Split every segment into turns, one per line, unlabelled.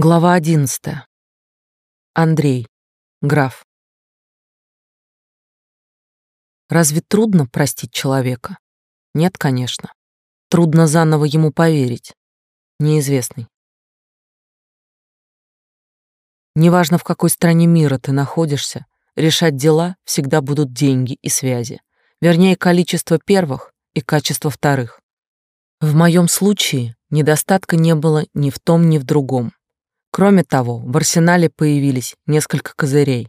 Глава одиннадцатая. Андрей, граф. Разве трудно простить человека? Нет, конечно. Трудно заново ему поверить. Неизвестный. Неважно, в какой стране мира ты находишься, решать дела всегда будут деньги и связи. Вернее, количество первых и качество вторых. В моем случае недостатка не было ни в том, ни в другом. Кроме того, в арсенале появились несколько козырей.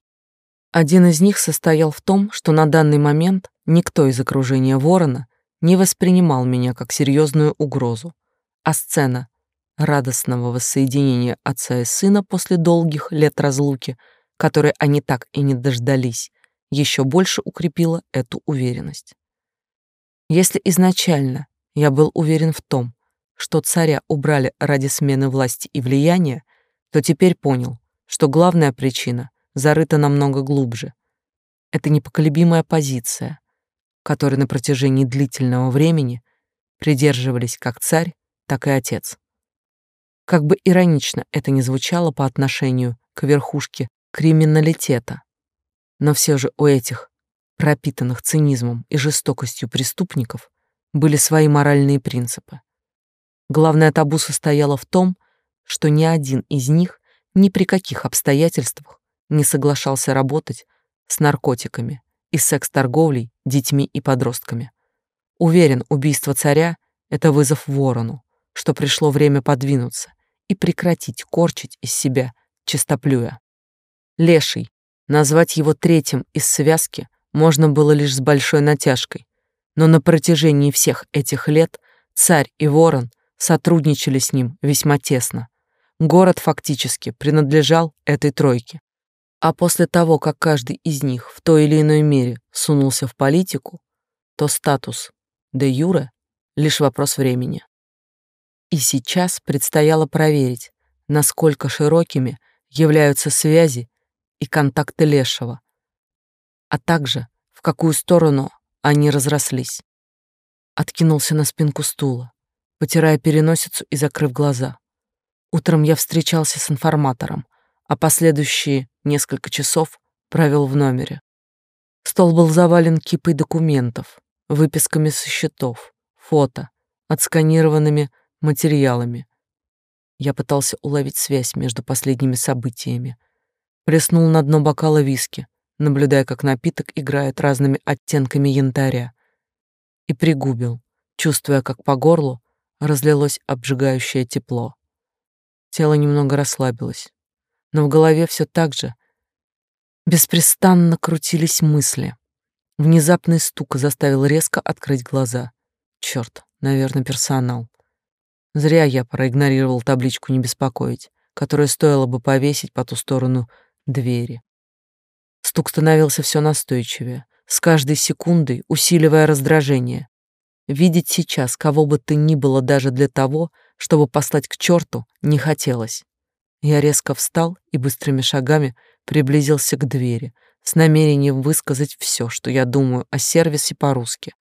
Один из них состоял в том, что на данный момент никто из окружения Ворона не воспринимал меня как серьезную угрозу, а сцена радостного воссоединения отца и сына после долгих лет разлуки, которой они так и не дождались, еще больше укрепила эту уверенность. Если изначально я был уверен в том, что царя убрали ради смены власти и влияния, то теперь понял, что главная причина зарыта намного глубже. Это непоколебимая позиция, которой на протяжении длительного времени придерживались как царь, так и отец. Как бы иронично это ни звучало по отношению к верхушке криминалитета, но все же у этих пропитанных цинизмом и жестокостью преступников были свои моральные принципы. Главное табу состояло в том, что ни один из них ни при каких обстоятельствах не соглашался работать с наркотиками и секс-торговлей детьми и подростками. Уверен, убийство царя — это вызов ворону, что пришло время подвинуться и прекратить корчить из себя чистоплюя. Леший, назвать его третьим из связки можно было лишь с большой натяжкой, но на протяжении всех этих лет царь и ворон сотрудничали с ним весьма тесно. Город фактически принадлежал этой тройке. А после того, как каждый из них в той или иной мере сунулся в политику, то статус де юре — лишь вопрос времени. И сейчас предстояло проверить, насколько широкими являются связи и контакты Лешего, а также в какую сторону они разрослись. Откинулся на спинку стула, потирая переносицу и закрыв глаза. Утром я встречался с информатором, а последующие несколько часов провел в номере. Стол был завален кипой документов, выписками со счетов, фото, отсканированными материалами. Я пытался уловить связь между последними событиями. Плеснул на дно бокала виски, наблюдая, как напиток играет разными оттенками янтаря, и пригубил, чувствуя, как по горлу разлилось обжигающее тепло. Тело немного расслабилось, но в голове все так же беспрестанно крутились мысли. Внезапный стук заставил резко открыть глаза. Черт, наверное, персонал. Зря я проигнорировал табличку «Не беспокоить», которую стоило бы повесить по ту сторону двери. Стук становился все настойчивее, с каждой секундой усиливая раздражение. Видеть сейчас кого бы ты ни было даже для того, чтобы послать к черту, не хотелось. Я резко встал и быстрыми шагами приблизился к двери с намерением высказать все, что я думаю о сервисе по-русски.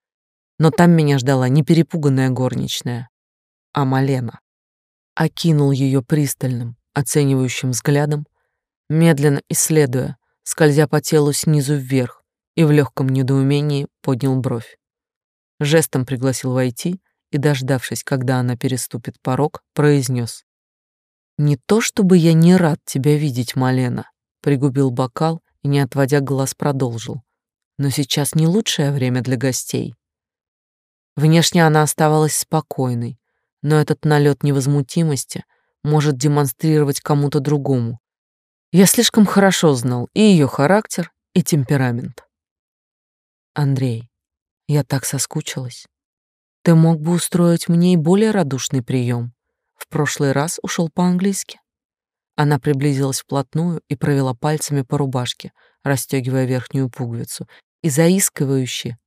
Но там меня ждала не перепуганная горничная, а Малена. Окинул ее пристальным, оценивающим взглядом, медленно исследуя, скользя по телу снизу вверх, и в легком недоумении поднял бровь. Жестом пригласил войти и, дождавшись, когда она переступит порог, произнес: «Не то чтобы я не рад тебя видеть, Малена», пригубил бокал и, не отводя глаз, продолжил. «Но сейчас не лучшее время для гостей». Внешне она оставалась спокойной, но этот налет невозмутимости может демонстрировать кому-то другому, я слишком хорошо знал и ее характер, и темперамент. Андрей, я так соскучилась. Ты мог бы устроить мне и более радушный прием. В прошлый раз ушел по-английски. Она приблизилась вплотную и провела пальцами по рубашке, расстегивая верхнюю пуговицу, и заискивающе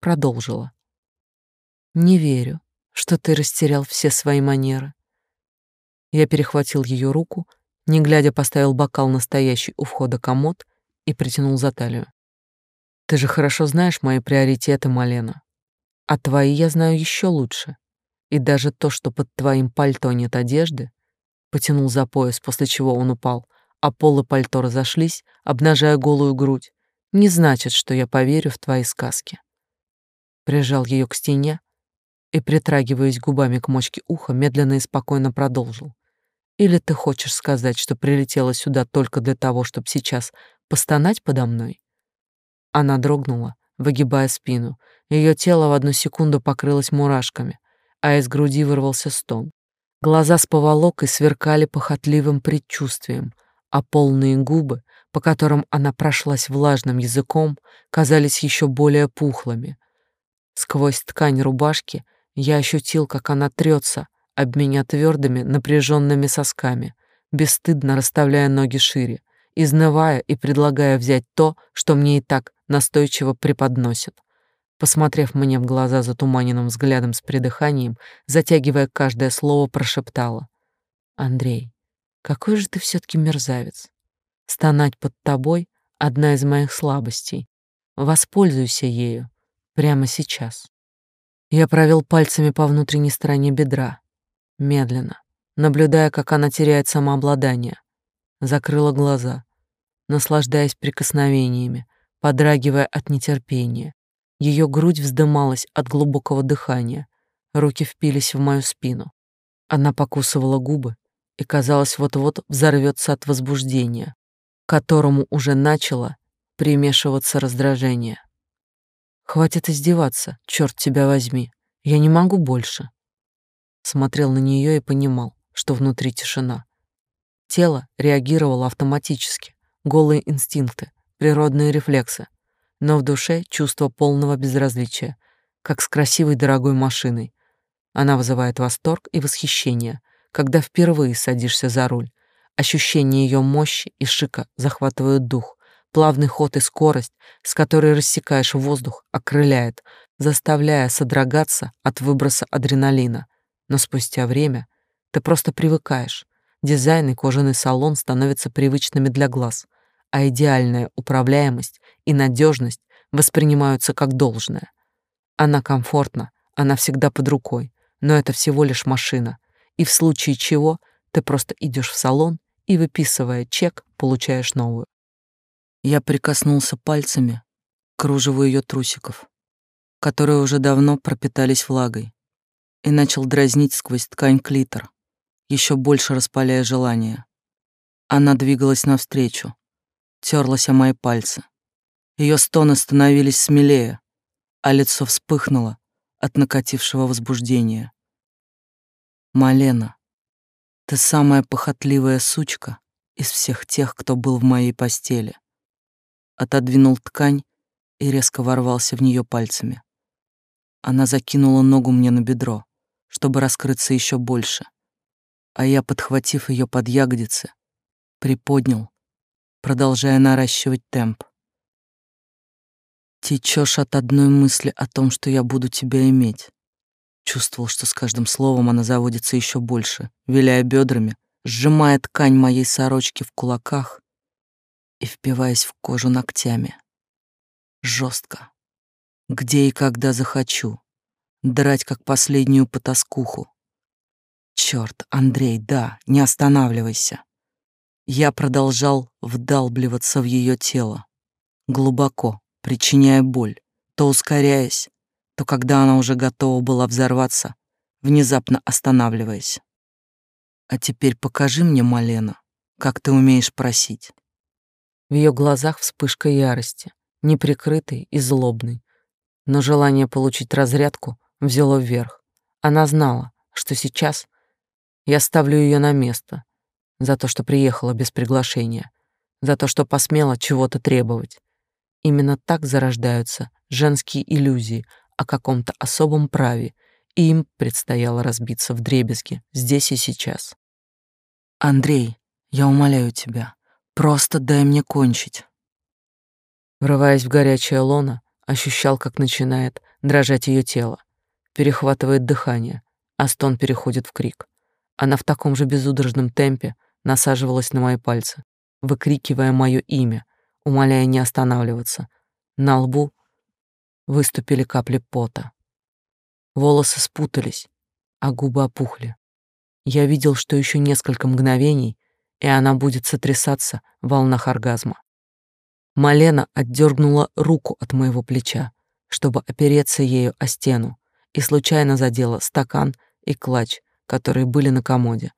продолжила. «Не верю, что ты растерял все свои манеры». Я перехватил ее руку не глядя, поставил бокал настоящий у входа комод и притянул за талию. «Ты же хорошо знаешь мои приоритеты, Малена. А твои я знаю еще лучше. И даже то, что под твоим пальто нет одежды, потянул за пояс, после чего он упал, а полы пальто разошлись, обнажая голую грудь. Не значит, что я поверю в твои сказки. Прижал ее к стене и, притрагиваясь губами к мочке уха, медленно и спокойно продолжил. Или ты хочешь сказать, что прилетела сюда только для того, чтобы сейчас постонать подо мной? Она дрогнула, выгибая спину. Ее тело в одну секунду покрылось мурашками, а из груди вырвался стон. Глаза с поволокой сверкали похотливым предчувствием, а полные губы, по которым она прошлась влажным языком, казались еще более пухлыми. Сквозь ткань рубашки я ощутил, как она трется об меня твердыми, напряженными сосками, бесстыдно расставляя ноги шире, изнывая и предлагая взять то, что мне и так настойчиво преподносит. Посмотрев мне в глаза затуманенным взглядом с придыханием, затягивая каждое слово, прошептала. «Андрей, какой же ты все таки мерзавец. Стонать под тобой — одна из моих слабостей. Воспользуйся ею прямо сейчас». Я провел пальцами по внутренней стороне бедра, медленно, наблюдая, как она теряет самообладание. Закрыла глаза, наслаждаясь прикосновениями, подрагивая от нетерпения. Ее грудь вздымалась от глубокого дыхания, руки впились в мою спину. Она покусывала губы и, казалось, вот-вот взорвется от возбуждения, к которому уже начало примешиваться раздражение. «Хватит издеваться, черт тебя возьми, я не могу больше». Смотрел на нее и понимал, что внутри тишина. Тело реагировало автоматически, голые инстинкты, природные рефлексы, но в душе чувство полного безразличия, как с красивой дорогой машиной. Она вызывает восторг и восхищение, когда впервые садишься за руль. Ощущение ее мощи и шика захватывают дух. Плавный ход и скорость, с которой рассекаешь воздух, окрыляет, заставляя содрогаться от выброса адреналина. Но спустя время ты просто привыкаешь. Дизайн и кожаный салон становятся привычными для глаз а идеальная управляемость и надежность воспринимаются как должное. Она комфортна, она всегда под рукой, но это всего лишь машина, и в случае чего ты просто идешь в салон и, выписывая чек, получаешь новую. Я прикоснулся пальцами к кружеву ее трусиков, которые уже давно пропитались влагой, и начал дразнить сквозь ткань клитор, еще больше распаляя желание. Она двигалась навстречу, терлась о мои пальцы. Ее стоны становились смелее, а лицо вспыхнуло от накатившего возбуждения. «Малена, ты самая похотливая сучка из всех тех, кто был в моей постели». Отодвинул ткань и резко ворвался в нее пальцами. Она закинула ногу мне на бедро, чтобы раскрыться еще больше, а я, подхватив ее под ягодицы, приподнял продолжая наращивать темп. Течешь от одной мысли о том, что я буду тебя иметь. Чувствовал, что с каждым словом она заводится еще больше, виляя бедрами, сжимая ткань моей сорочки в кулаках и впиваясь в кожу ногтями. Жестко. Где и когда захочу. Драть, как последнюю потаскуху. Черт, Андрей, да, не останавливайся. Я продолжал вдалбливаться в ее тело, глубоко, причиняя боль, то ускоряясь, то когда она уже готова была взорваться, внезапно останавливаясь. А теперь покажи мне, Малена, как ты умеешь просить. В ее глазах вспышка ярости, неприкрытой и злобной, но желание получить разрядку взяло вверх. Она знала, что сейчас я ставлю ее на место, за то, что приехала без приглашения, за то, что посмела чего-то требовать. Именно так зарождаются женские иллюзии о каком-то особом праве, и им предстояло разбиться в дребезги здесь и сейчас. «Андрей, я умоляю тебя, просто дай мне кончить». Врываясь в горячее лоно, ощущал, как начинает дрожать ее тело, перехватывает дыхание, а стон переходит в крик. Она в таком же безудержном темпе насаживалась на мои пальцы, выкрикивая мое имя, умоляя не останавливаться. На лбу выступили капли пота. Волосы спутались, а губы опухли. Я видел, что еще несколько мгновений, и она будет сотрясаться в волнах оргазма. Малена отдернула руку от моего плеча, чтобы опереться ею о стену, и случайно задела стакан и клатч, которые были на комоде.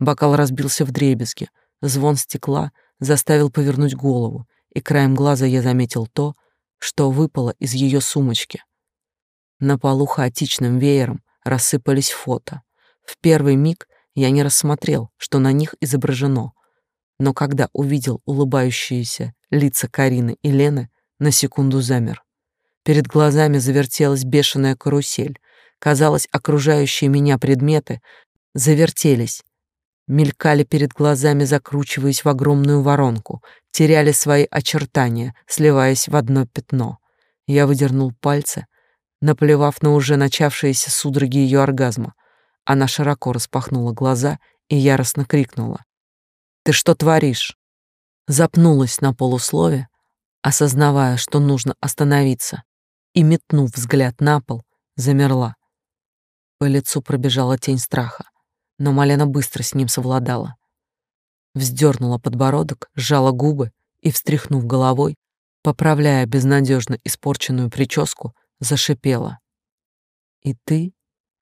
Бокал разбился в дребезги, звон стекла заставил повернуть голову, и краем глаза я заметил то, что выпало из ее сумочки. На полу хаотичным веером рассыпались фото. В первый миг я не рассмотрел, что на них изображено, но когда увидел улыбающиеся лица Карины и Лены, на секунду замер. Перед глазами завертелась бешеная карусель. Казалось, окружающие меня предметы завертелись, мелькали перед глазами, закручиваясь в огромную воронку, теряли свои очертания, сливаясь в одно пятно. Я выдернул пальцы, наплевав на уже начавшиеся судороги ее оргазма. Она широко распахнула глаза и яростно крикнула. «Ты что творишь?» Запнулась на полуслове, осознавая, что нужно остановиться, и, метнув взгляд на пол, замерла. По лицу пробежала тень страха, но Малена быстро с ним совладала. Вздернула подбородок, сжала губы и, встряхнув головой, поправляя безнадежно испорченную прическу, зашипела. «И ты,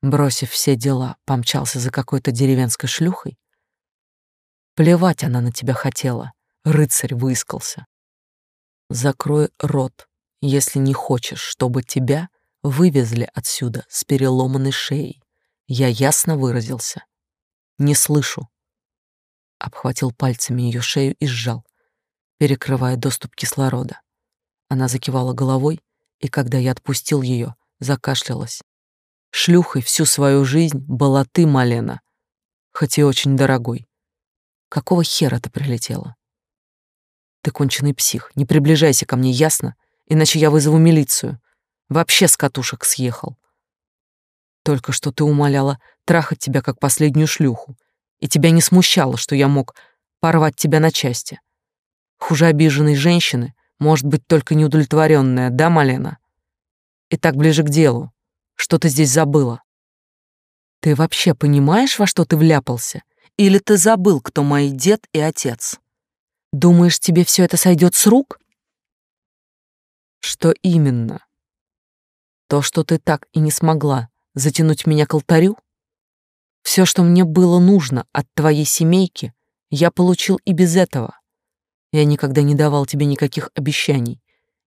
бросив все дела, помчался за какой-то деревенской шлюхой? Плевать она на тебя хотела, рыцарь выискался. Закрой рот, если не хочешь, чтобы тебя вывезли отсюда с переломанной шеей. Я ясно выразился. Не слышу. Обхватил пальцами ее шею и сжал, перекрывая доступ кислорода. Она закивала головой, и когда я отпустил ее, закашлялась. Шлюхой всю свою жизнь была ты, Малена, хоть и очень дорогой. Какого хера ты прилетела? Ты конченый псих. Не приближайся ко мне, ясно? Иначе я вызову милицию. Вообще с катушек съехал. Только что ты умоляла трахать тебя как последнюю шлюху, и тебя не смущало, что я мог порвать тебя на части. Хуже обиженной женщины может быть только неудовлетворенная, да, Малена? И так ближе к делу. Что ты здесь забыла? Ты вообще понимаешь, во что ты вляпался? Или ты забыл, кто мой дед и отец? Думаешь, тебе все это сойдет с рук? Что именно? То, что ты так и не смогла затянуть меня к алтарю? Все, что мне было нужно от твоей семейки, я получил и без этого. Я никогда не давал тебе никаких обещаний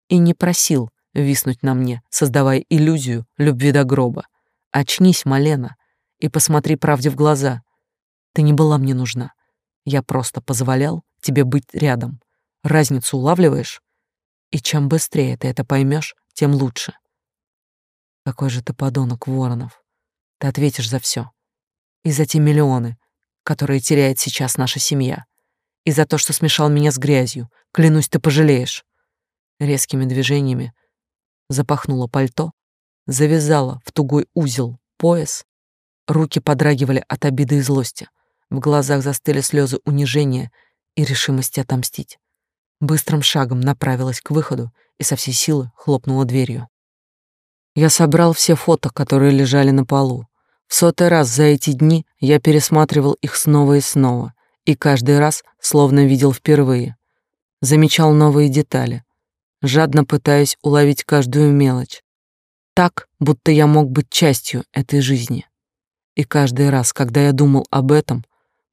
и не просил виснуть на мне, создавая иллюзию любви до гроба. Очнись, Малена, и посмотри правде в глаза. Ты не была мне нужна. Я просто позволял тебе быть рядом. Разницу улавливаешь? И чем быстрее ты это поймешь, тем лучше. Какой же ты подонок, Воронов. Ты ответишь за все. И за те миллионы, которые теряет сейчас наша семья. И за то, что смешал меня с грязью. Клянусь, ты пожалеешь. Резкими движениями запахнула пальто, завязала в тугой узел пояс. Руки подрагивали от обиды и злости. В глазах застыли слезы унижения и решимости отомстить. Быстрым шагом направилась к выходу и со всей силы хлопнула дверью. Я собрал все фото, которые лежали на полу. В сотый раз за эти дни я пересматривал их снова и снова, и каждый раз словно видел впервые. Замечал новые детали, жадно пытаясь уловить каждую мелочь. Так, будто я мог быть частью этой жизни. И каждый раз, когда я думал об этом,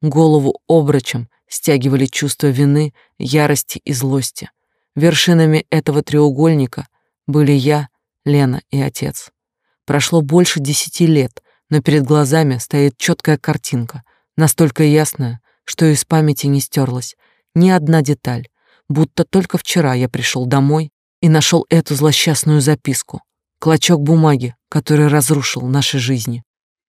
голову обрачем стягивали чувства вины, ярости и злости. Вершинами этого треугольника были я, Лена и отец. Прошло больше десяти лет, но перед глазами стоит четкая картинка, настолько ясная, что из памяти не стерлась ни одна деталь, будто только вчера я пришел домой и нашел эту злосчастную записку, клочок бумаги, который разрушил наши жизни.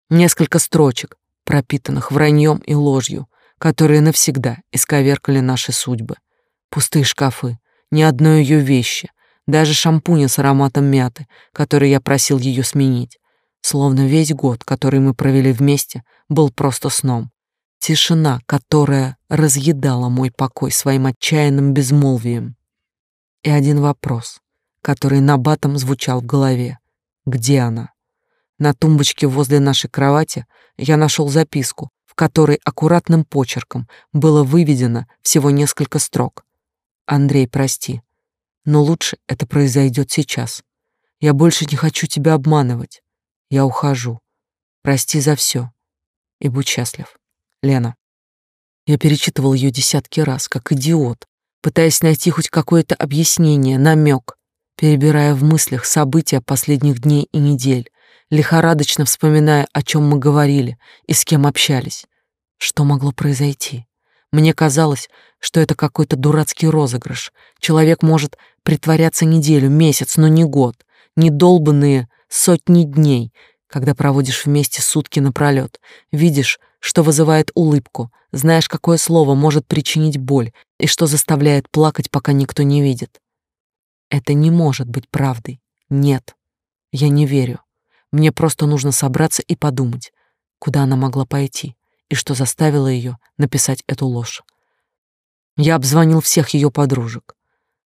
Несколько строчек, пропитанных враньем и ложью, которые навсегда исковеркали наши судьбы. Пустые шкафы, ни одной ее вещи, даже шампуня с ароматом мяты, который я просил ее сменить. Словно весь год, который мы провели вместе, был просто сном. Тишина, которая разъедала мой покой своим отчаянным безмолвием. И один вопрос, который набатом звучал в голове. Где она? На тумбочке возле нашей кровати я нашел записку, которой аккуратным почерком было выведено всего несколько строк. «Андрей, прости, но лучше это произойдет сейчас. Я больше не хочу тебя обманывать. Я ухожу. Прости за все. И будь счастлив. Лена». Я перечитывал ее десятки раз, как идиот, пытаясь найти хоть какое-то объяснение, намек, перебирая в мыслях события последних дней и недель, лихорадочно вспоминая, о чем мы говорили и с кем общались. Что могло произойти? Мне казалось, что это какой-то дурацкий розыгрыш. Человек может притворяться неделю, месяц, но не год, не долбанные сотни дней, когда проводишь вместе сутки напролёт, видишь, что вызывает улыбку, знаешь, какое слово может причинить боль и что заставляет плакать, пока никто не видит. Это не может быть правдой. Нет, я не верю. Мне просто нужно собраться и подумать, куда она могла пойти и что заставило ее написать эту ложь. Я обзвонил всех ее подружек,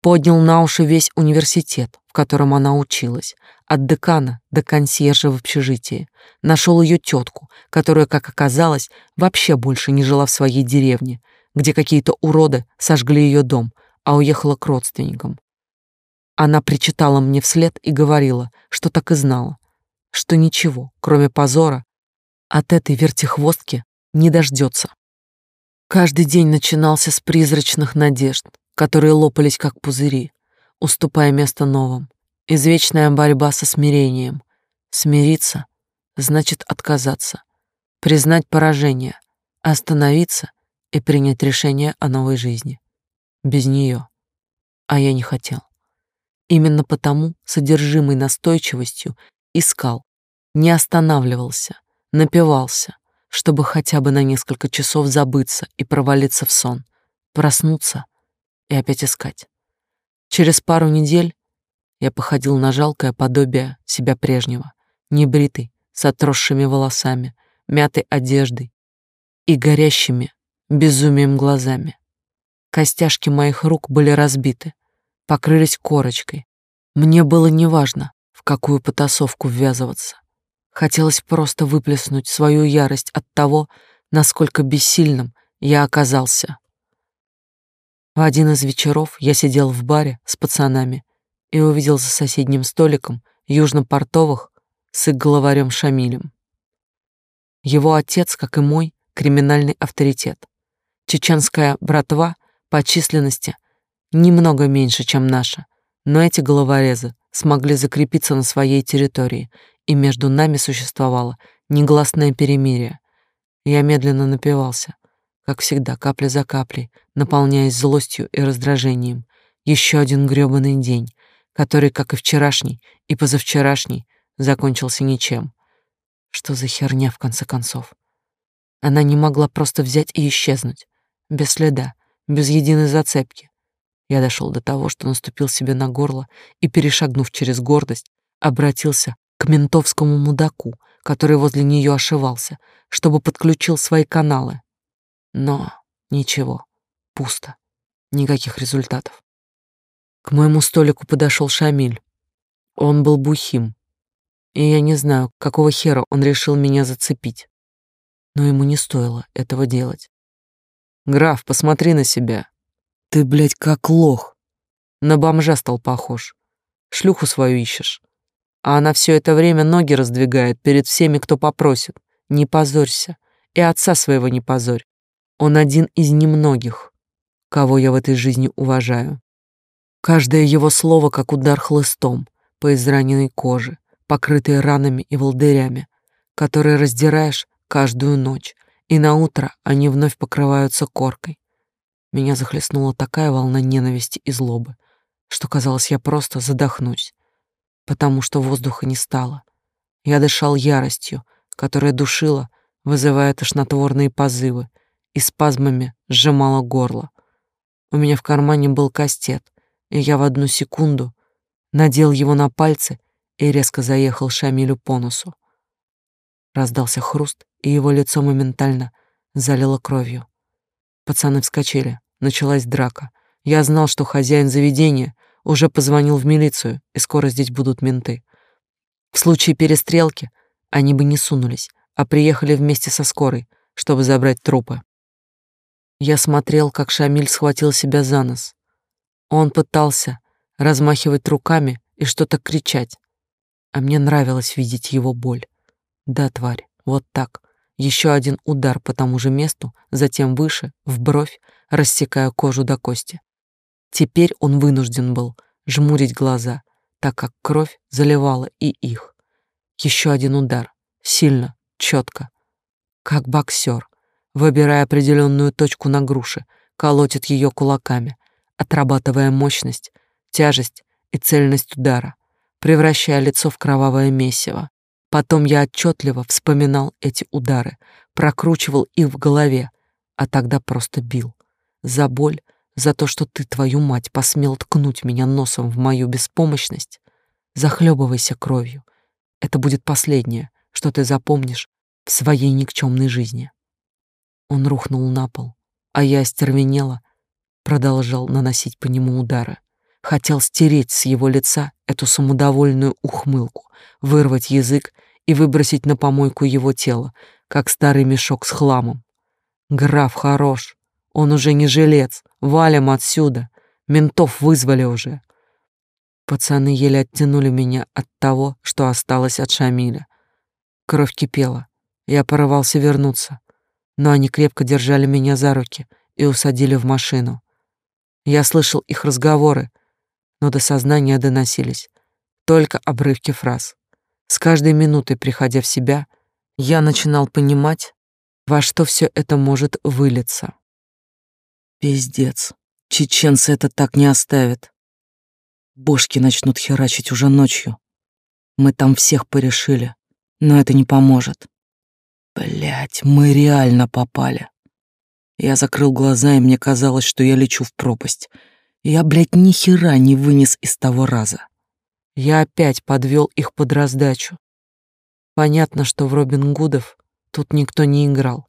поднял на уши весь университет, в котором она училась, от декана до консьержа в общежитии, нашел ее тетку, которая, как оказалось, вообще больше не жила в своей деревне, где какие-то уроды сожгли ее дом, а уехала к родственникам. Она причитала мне вслед и говорила, что так и знала, что ничего, кроме позора, от этой вертихвостки не дождется. Каждый день начинался с призрачных надежд, которые лопались как пузыри, уступая место новым. Извечная борьба со смирением. Смириться значит отказаться, признать поражение, остановиться и принять решение о новой жизни. Без нее. А я не хотел. Именно потому, содержимой настойчивостью, искал, не останавливался, напивался, чтобы хотя бы на несколько часов забыться и провалиться в сон, проснуться и опять искать. Через пару недель я походил на жалкое подобие себя прежнего, небритый, с отросшими волосами, мятой одеждой и горящими безумием глазами. Костяшки моих рук были разбиты, покрылись корочкой. Мне было неважно, в какую потасовку ввязываться. Хотелось просто выплеснуть свою ярость от того, насколько бессильным я оказался. В один из вечеров я сидел в баре с пацанами и увидел за соседним столиком южно-портовых с их главарем Шамилем. Его отец, как и мой, криминальный авторитет. Чеченская братва по численности немного меньше, чем наша, но эти головорезы смогли закрепиться на своей территории и между нами существовало негласное перемирие. Я медленно напивался, как всегда, капля за каплей, наполняясь злостью и раздражением. Еще один грёбаный день, который, как и вчерашний и позавчерашний, закончился ничем. Что за херня, в конце концов? Она не могла просто взять и исчезнуть, без следа, без единой зацепки. Я дошел до того, что наступил себе на горло и, перешагнув через гордость, обратился к ментовскому мудаку, который возле нее ошивался, чтобы подключил свои каналы. Но ничего, пусто, никаких результатов. К моему столику подошел Шамиль. Он был бухим, и я не знаю, какого хера он решил меня зацепить. Но ему не стоило этого делать. «Граф, посмотри на себя. Ты, блядь, как лох. На бомжа стал похож. Шлюху свою ищешь. А она все это время ноги раздвигает перед всеми, кто попросит. Не позорься. И отца своего не позорь. Он один из немногих, кого я в этой жизни уважаю. Каждое его слово как удар хлыстом по израненной коже, покрытой ранами и волдырями, которые раздираешь каждую ночь, и на утро они вновь покрываются коркой. Меня захлестнула такая волна ненависти и злобы, что казалось, я просто задохнусь потому что воздуха не стало. Я дышал яростью, которая душила, вызывая тошнотворные позывы, и спазмами сжимала горло. У меня в кармане был кастет, и я в одну секунду надел его на пальцы и резко заехал Шамилю по носу. Раздался хруст, и его лицо моментально залило кровью. Пацаны вскочили, началась драка. Я знал, что хозяин заведения уже позвонил в милицию, и скоро здесь будут менты. В случае перестрелки они бы не сунулись, а приехали вместе со скорой, чтобы забрать трупы. Я смотрел, как Шамиль схватил себя за нос. Он пытался размахивать руками и что-то кричать, а мне нравилось видеть его боль. Да, тварь, вот так. Еще один удар по тому же месту, затем выше, в бровь, рассекая кожу до кости. Теперь он вынужден был жмурить глаза, так как кровь заливала и их. Еще один удар, сильно, четко, как боксер, выбирая определенную точку на груше, колотит ее кулаками, отрабатывая мощность, тяжесть и цельность удара, превращая лицо в кровавое месиво. Потом я отчетливо вспоминал эти удары, прокручивал их в голове, а тогда просто бил. За боль, за то, что ты, твою мать, посмел ткнуть меня носом в мою беспомощность. Захлебывайся кровью. Это будет последнее, что ты запомнишь в своей никчемной жизни. Он рухнул на пол, а я остервенела, продолжал наносить по нему удары. Хотел стереть с его лица эту самодовольную ухмылку, вырвать язык и выбросить на помойку его тело, как старый мешок с хламом. Граф хорош, он уже не жилец, валим отсюда, ментов вызвали уже. Пацаны еле оттянули меня от того, что осталось от Шамиля. Кровь кипела, я порывался вернуться, но они крепко держали меня за руки и усадили в машину. Я слышал их разговоры, но до сознания доносились только обрывки фраз. С каждой минутой, приходя в себя, я начинал понимать, во что все это может вылиться. Пиздец. Чеченцы это так не оставят. Бошки начнут херачить уже ночью. Мы там всех порешили, но это не поможет. Блять, мы реально попали. Я закрыл глаза, и мне казалось, что я лечу в пропасть — я, блядь, ни хера не вынес из того раза. Я опять подвел их под раздачу. Понятно, что в Робин Гудов тут никто не играл.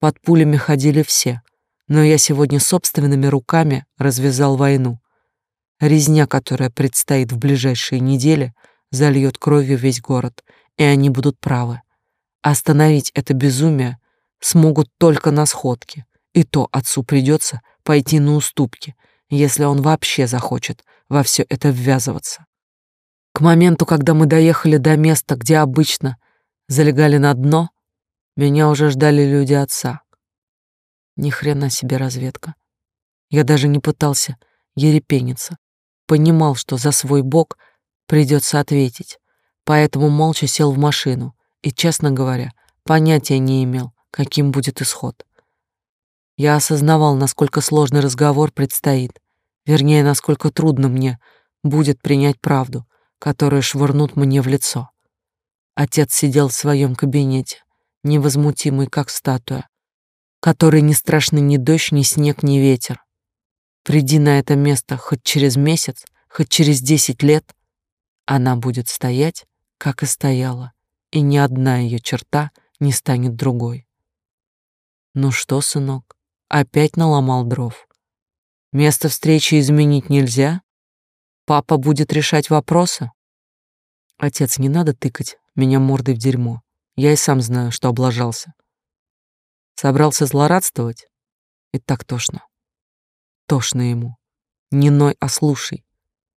Под пулями ходили все, но я сегодня собственными руками развязал войну. Резня, которая предстоит в ближайшие недели, зальет кровью весь город, и они будут правы. Остановить это безумие смогут только на сходке, и то отцу придется пойти на уступки — если он вообще захочет во все это ввязываться. К моменту, когда мы доехали до места, где обычно залегали на дно, меня уже ждали люди отца. Ни хрена себе разведка. Я даже не пытался ерепениться. Понимал, что за свой бок придется ответить, поэтому молча сел в машину и, честно говоря, понятия не имел, каким будет исход. Я осознавал, насколько сложный разговор предстоит, вернее, насколько трудно мне будет принять правду, которую швырнут мне в лицо. Отец сидел в своем кабинете, невозмутимый, как статуя, которой не страшны ни дождь, ни снег, ни ветер. Приди на это место хоть через месяц, хоть через десять лет, она будет стоять, как и стояла, и ни одна ее черта не станет другой. Ну что, сынок, Опять наломал дров. Место встречи изменить нельзя? Папа будет решать вопросы? Отец, не надо тыкать меня мордой в дерьмо. Я и сам знаю, что облажался. Собрался злорадствовать? И так тошно. Тошно ему. Не ной, а слушай.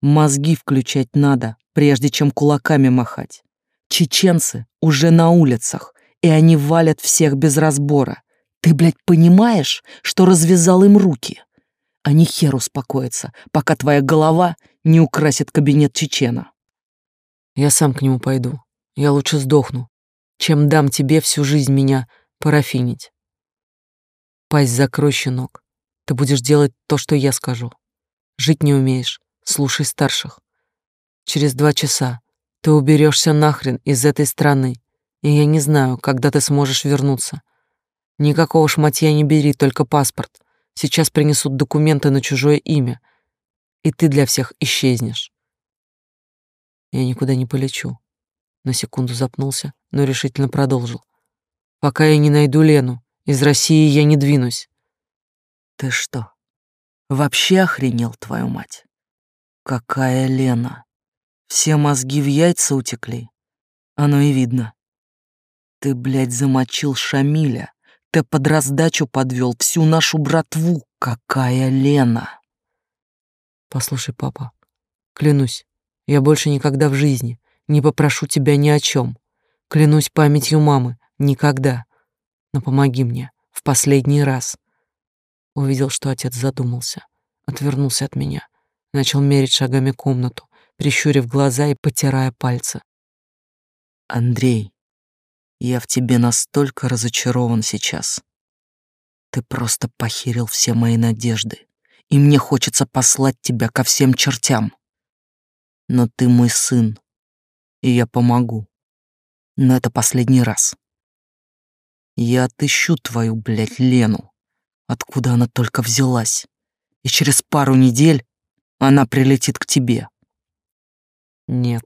Мозги включать надо, прежде чем кулаками махать. Чеченцы уже на улицах, и они валят всех без разбора. Ты, блядь, понимаешь, что развязал им руки? Они хер успокоятся, пока твоя голова не украсит кабинет чечена. Я сам к нему пойду. Я лучше сдохну, чем дам тебе всю жизнь меня парафинить. Пасть закрой, щенок. Ты будешь делать то, что я скажу. Жить не умеешь, слушай старших. Через два часа ты уберешься нахрен из этой страны, и я не знаю, когда ты сможешь вернуться. Никакого шматья не бери, только паспорт. Сейчас принесут документы на чужое имя, и ты для всех исчезнешь. Я никуда не полечу. На секунду запнулся, но решительно продолжил. Пока я не найду Лену, из России я не двинусь. Ты что, вообще охренел, твою мать? Какая Лена? Все мозги в яйца утекли. Оно и видно. Ты, блядь, замочил Шамиля,
Ты под раздачу подвел всю нашу братву. Какая Лена!»
«Послушай, папа, клянусь, я больше никогда в жизни не попрошу тебя ни о чем. Клянусь памятью мамы, никогда. Но помоги мне в последний раз». Увидел, что отец задумался, отвернулся от меня, начал мерить шагами комнату, прищурив глаза и потирая пальцы.
«Андрей, я в тебе настолько разочарован сейчас. Ты просто похерил все мои надежды, и мне хочется послать тебя ко всем чертям. Но ты мой сын, и я помогу. Но это последний раз. Я отыщу твою, блядь, Лену, откуда она только взялась, и через пару недель она прилетит к тебе.
Нет,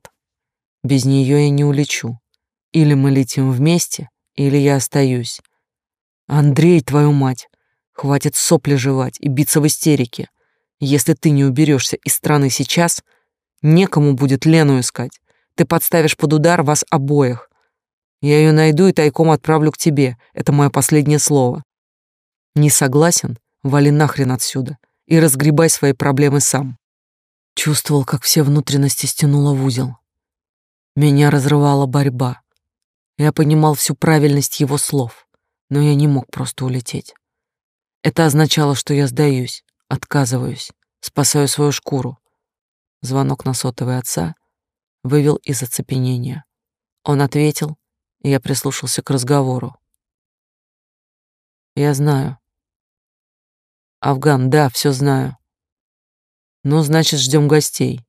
без нее я не улечу. Или мы летим вместе, или я остаюсь. Андрей, твою мать, хватит сопли жевать и биться в истерике. Если ты не уберешься из страны сейчас, некому будет Лену искать. Ты подставишь под удар вас обоих. Я ее найду и тайком отправлю к тебе. Это мое последнее слово. Не согласен? Вали нахрен отсюда и разгребай свои проблемы сам. Чувствовал, как все внутренности стянуло в узел. Меня разрывала борьба. Я понимал всю правильность его слов, но я не мог просто улететь. Это означало, что я сдаюсь, отказываюсь, спасаю свою шкуру. Звонок на сотовый отца вывел из оцепенения. Он ответил, и я прислушался к разговору. Я знаю. Афган, да, все знаю. Ну, значит, ждем гостей.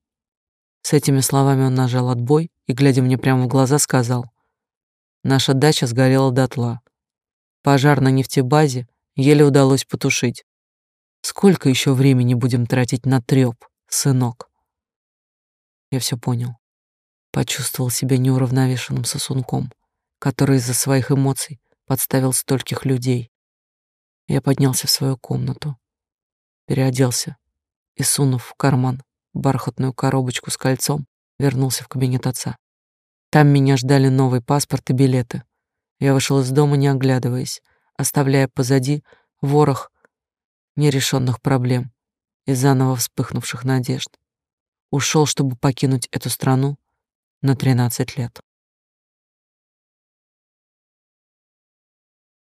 С этими словами он нажал отбой и, глядя мне прямо в глаза, сказал. Наша дача сгорела дотла. Пожар на нефтебазе еле удалось потушить. Сколько еще времени будем тратить на трёп, сынок? Я все понял. Почувствовал себя неуравновешенным сосунком, который из-за своих эмоций подставил стольких людей. Я поднялся в свою комнату, переоделся, и, сунув в карман бархатную коробочку с кольцом, вернулся в кабинет отца. Там меня ждали новый паспорт и билеты. Я вышел из дома, не оглядываясь, оставляя позади ворох нерешенных проблем и заново вспыхнувших надежд. Ушел, чтобы покинуть эту страну на 13 лет.